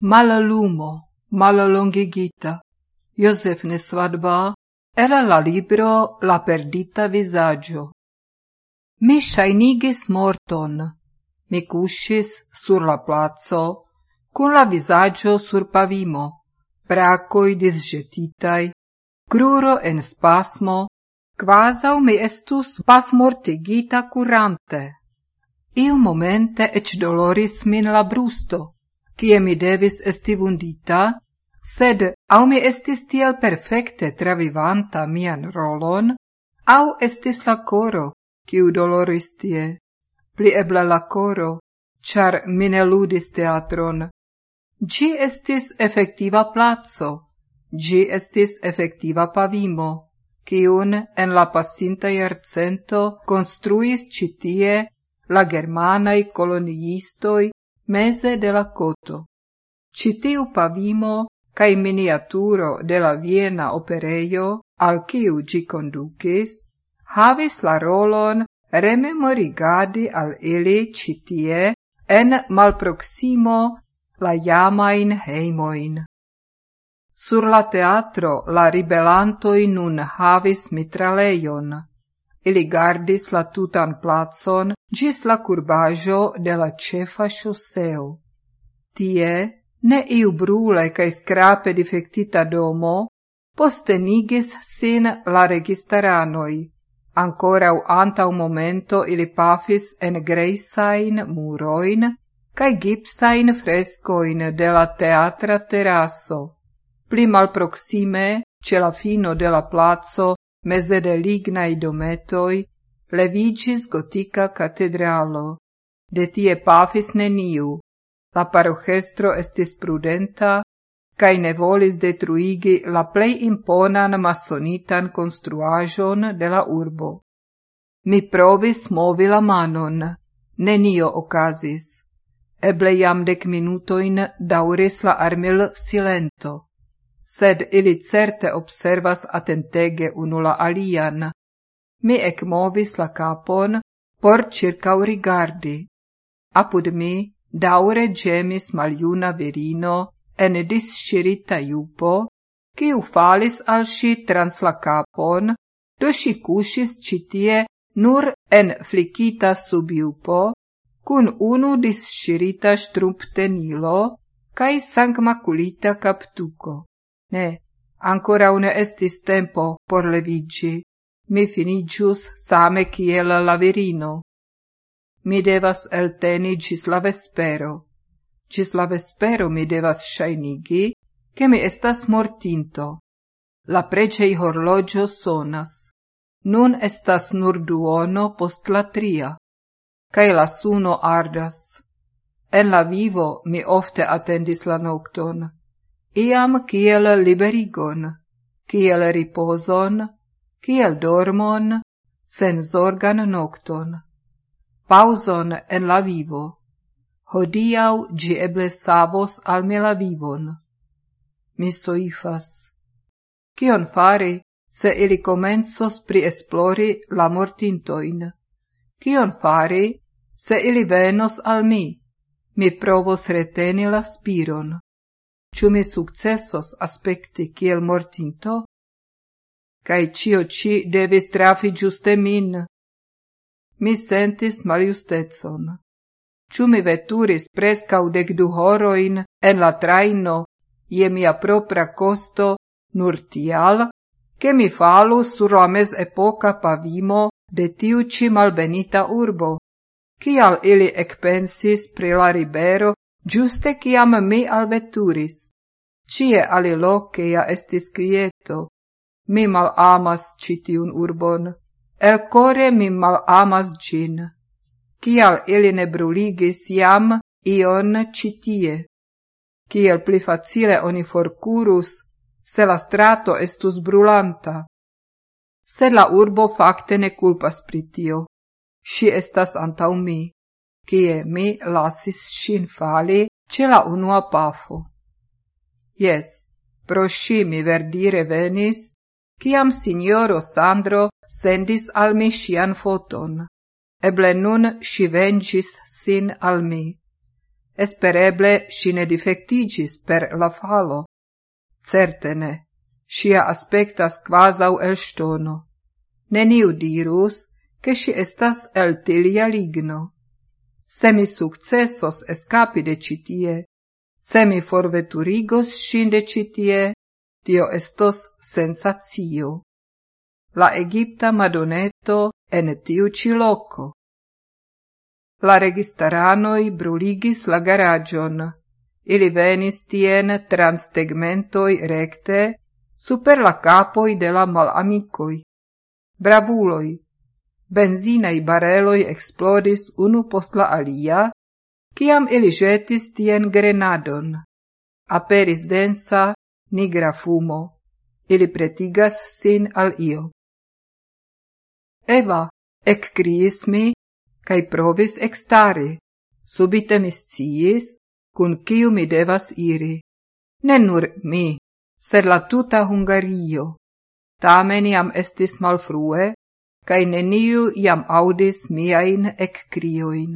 Mala lumo, mala longigita. Josefne svadba era la libro La perdita visaggio. Mi shainigis morton. Mi cuscis sur la placo, con la visaggio sur pavimo, bracoi disgetitai, cruro en spasmo, quasau mi estus pafmortigita kurante. Iu momente ec doloris min la brusto kie mi devis esti vundita, sed au mi estis tiel perfecte travivanta mian rolon, au estis la coro, kiu doloris tie, pli ebla la coro, char mine ludis teatron. Gi estis effectiva placo, gi estis effectiva pavimo, kiun en la passinta iercento construis citie la germanai coloniistoi mese de la coto. Citiu pavimo cae miniaturo de la Viena opereio, al ciu gi conducis, havis la rolon rememorigadi al ili citie en malproximo la jamain heimoin. Sur la teatro la ribelantoi nun havis mitraleion, Ili gardis la tutan placon gis la curbajo de la cefa choseo. Tie, ne iu brule cae scrape difectita domo, postenigis sin la registaranoi. Ancora u antau momento ili pafis en greisain muroin cae gipsain frescoin de la teatra terrasso. Pli malproxime, ce la fino de la plazo, meze lignai dometoi, levigis gotica catedralo. De tie pafis neniu. La parochestro estis prudenta, cae ne volis detruigi la plei imponan masonitan construajon de la urbo. Mi provis movi la manon. Nenio ocasis. Eble jam dec minutoin dauris la armil silento sed ili certe observas atentege unula alian. Mi ekmovis la capon por circau rigardi. Apud mi daure gemis maljuna virino en disširita jupo, kiu falis al trans la capon, do ŝi kuŝis citie nur en flikita subjupo, kun unu disŝirita ŝtrumptenilo kaj sankmakulita kaptuko. Ne, ancora une estis tempo por levigi. Mi finigius same kiel la virino. Mi devas elteni gis la vespero. Gis la vespero mi devas shainigi, che mi estas mortinto. La precei horlogio sonas. Nun estas nur duono post la tria. Cae la suno ardas. En la vivo mi ofte attendis la nocton iam kiel liberigon, kiel ripozon, kiel dormon, sen zorgan nocton, pauson en la vivo. Hodiau gi eble savos al me la vivon. Mi soifas. Cion fari, se ili comenzos pri esplori la mortintoin? Cion fari, se ili venos al mi? Mi provos reteni la spiron. Ciu mi successos aspecti kiel mortinto? Cai cio ci devis trafi giuste min? Mi sentis maliustetson. Ciu mi veturis prescau dec du horoin en la traino, ie mia propria costo, nur tial, che mi falus sur la mes epoca pavimo de tiu ci malbenita urbo. Cial ili ecpensis pri la ribero giuste ciam mi alveturis. Cie aliloce ja estis quieto, mi malamas citiun urbon, el core mi mal amas gin. Cial ili ne bruligis jam ion citie. Ciel pli facile oni forcurus, se la strato estus brulanta. Se la urbo facte ne culpas pritio, si estas antau mi cie mi lasis ŝin fali ce la unua pafo. Yes, pro sci mi verdire venis, ciam signoro Sandro sendis al mi sian foton. Eble nun ŝi vengis sin al mi. Espereble ŝi ne difectigis per la falo. Certene, ne, aspectas quasau el stono. Neniu dirus, che si estas el tilia ligno. Se mi escapi de citie, se mi forveturigos sin de citie, tio estos sensatio. La Egipta Madoneto en tiu ci loco. La registaranoi bruligis la garagion. Ili venis tien trans recte super la capoi de la malamicoi. Bravuloi! Benzinei bareloi explodis unu post la alia, ciam ili jetis tien grenadon. Aperis densa, nigra fumo. Ili pretigas sin al io. Eva, ec criis mi, cae provis extari. Subite mi sciis, cun ciu mi devas iri. Ne nur mi, sed la tuta Hungario. Tamen iam estis malfrue, cae neniu iam audis miain ec crioin.